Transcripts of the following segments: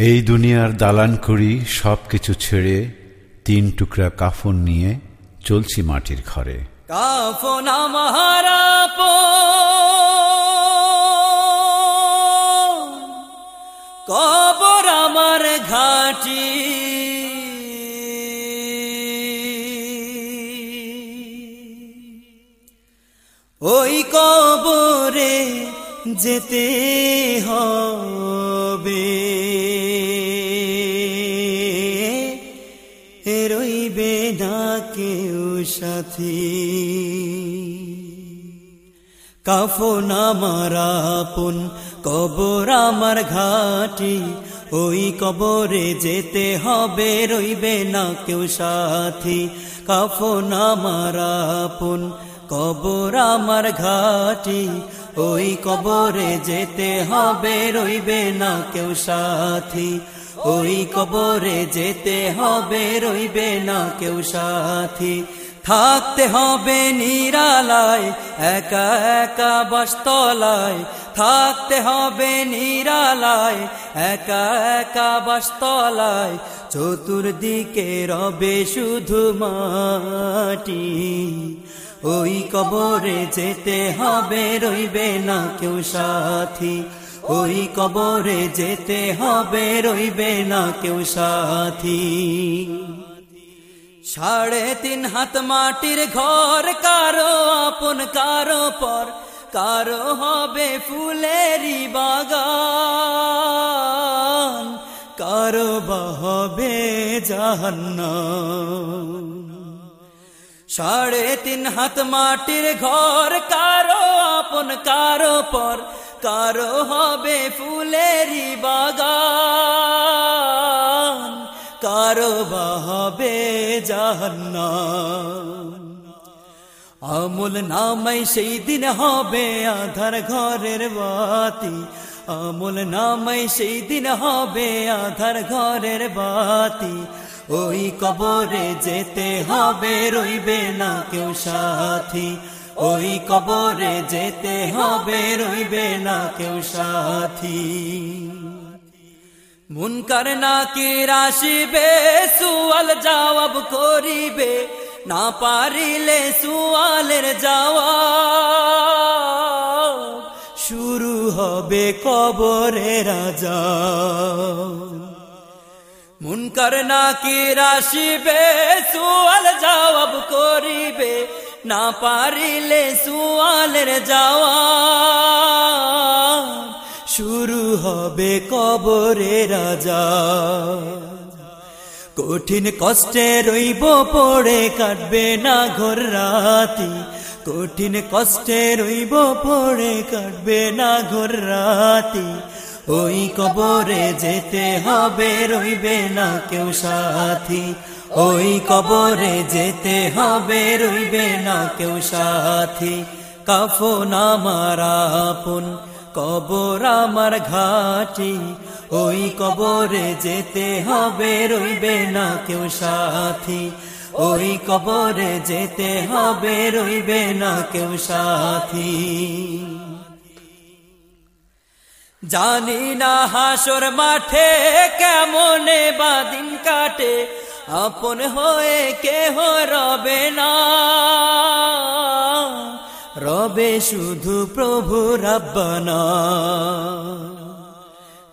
এই দুনিয়ার দালান করি সব কিছু ছেড়ে তিন টুকরা কাফন নিয়ে চলছি মাটির ঘরে। কাফন আমারা কবর আমার ঘাটি। ওই কবরে যেতে হবে। না কেউ সাথী। কাফন আমার আপন, কবর আমার ঘাটি, ওই কবরে যেতে হবে, রইবে না কেউ সাথী। কাফন আমার আপন, কবর আমার ঘাটি, ওই কবরে যেতে হবে, রইবে না কেউ সাথী। ওই কবরে যেতে হবে, রইবে না কেউ সাথী। থাকতে হবে নিরালায়, একা একা বস্তলায়। থাকতে হবে নিরালায়, একা একা বস্তলায়। চতুর্দিকে রবে শুধু মাটি। ওই কবরে যেতে হবে, রইবে না কেউ সাথী। ওই কবরে যেতে হবে, রইবে না কেউ সাথী। সাড়ে তিন হাত মাটির ঘর, কারও আপন, কারও পর, কারও হবে ফুলেরই বাগান, কারও বা হবে জাহান্নাম। সাড়ে তিন হাত মাটির ঘর, কারও আপন, কারও পর কারও হবে ফুলেরই বাগান। কারও বা হবে জাহান্নাম। আমল নামাই সেই দিন হবে আধার ঘরের বাতি। আমল নামাই সেই দিন হবে আধার ঘরের বাতি। ওই কবরে যেতে হবে, রইবে না কেউ সাথী। ওই কবরে যেতে হবে, রইবে না কেউ সাথী। মুনকার নাকি রাশিবে সুয়াল জবাব করিবে, না পারিলে সুয়ালের যাওয়া শুরু হবে কবরে রাজা। মুনকার নাকি রাশিবে সুয়াল জবাব করিবে না পারিলে সুয়ালের যাওয়া শুরু হবে কবরে রাজা। কঠিন কষ্টে রইব, পড়ে কাটবে না ঘর রাতি। কঠিন কষ্টে রইব, পড়ে কাটবে না ঘর রাতি। ওই কবরে যেতে হবে, রইবে না কেউ সাথী। ওই কবরে যেতে হবে, রইবে না কেউ সাথী। কাফন আমার আপন, কবর আমার ঘাটি। ওই কবরে যেতে হবে, রইবে না কেউ সাথী। ওই কবরে যেতে হবে, রইবে না কেউ সাথী। জানি না হাসর মাঠে কেমনে বাদিন কাটে। আপন হয়ে কেহ রবে না। রবে শুধু প্রভু রব্বানা।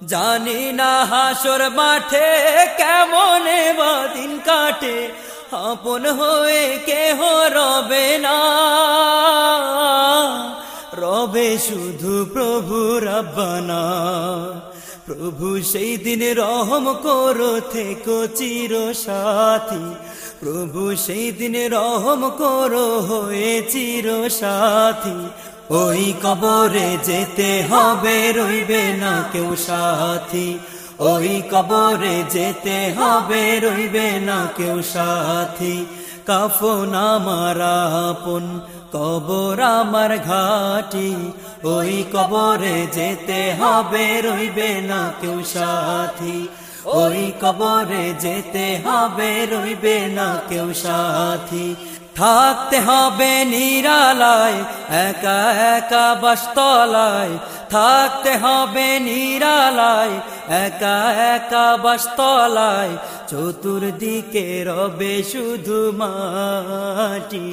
জানি না হাসর মাঠে কেমনে বাদিন কাটে। আপন হয়ে কেহ রবে না। রবে শুধু প্রভু রব্বানা। প্রভু সেই দিন রহম করো থেকো চির সাথী প্রভু সেই দিন রহম করো হয়ে চির সাথী ওই কবরে যেতে হবে, রইবে না কেউ সাথী। ওই কবরে যেতে হবে, রইবে না কেউ সাথী। কাফন আমার আপন কবর আমার ঘাটি, ওই কবরে যেতে হবে, রইবে না কেউ সাথী। ওই কবরে যেতে হবে, রইবে না কেউ সাথী। থাকতে হবে নিরালায়, একা একা বাসতলায়। থাকতে হবে নিরালায়, একা একা বাসতলায়। চতুর্দিকে রবে শুধু মাটি।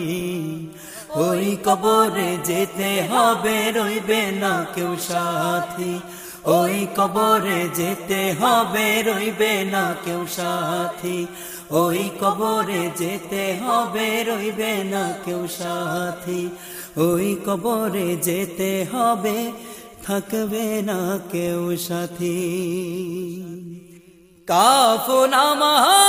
ওই কবরে যেতে হবে, রইবে না কেউ সাথী। ওই কবরে যেতে হবে, রইবে না কেউ সাথী। ওই কবরে যেতে হবে, রইবে না কেউ সাথী। ওই কবরে যেতে হবে, থাকবে না কেউ সাথী। কাফন আমার